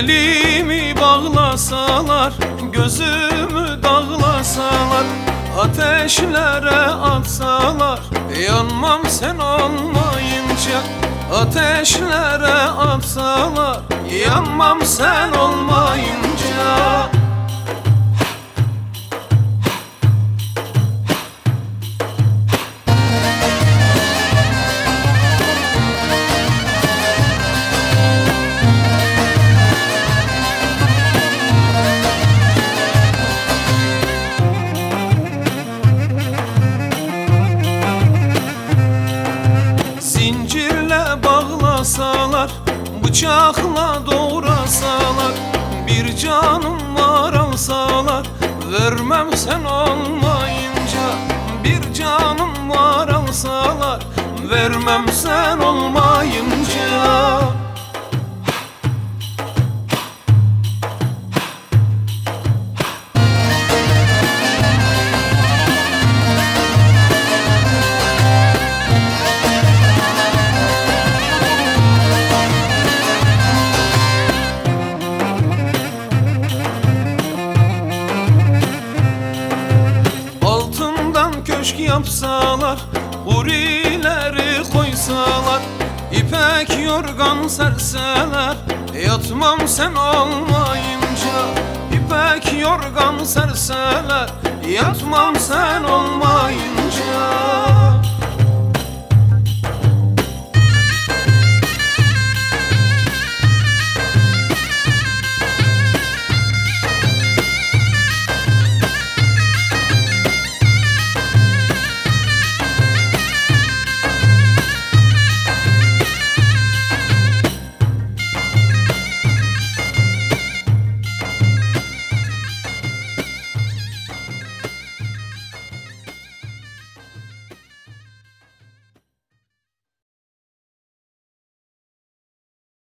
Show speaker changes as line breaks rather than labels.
Elimi bağlasalar Gözümü dağlasalar Ateşlere atsalar. Yanmam sen olmayınca Ateşlere atsalar. Yanmam sen olmayınca Bıçakla doğrasalar Bir canım var alsalar Vermem sen olmayınca Bir canım var alsalar Vermem sen olmayınca yapsalar Hurileri koysalar İpek yorgan serseler Yatmam sen olmayınca İpek yorgan serseler Yatmam sen olmayınca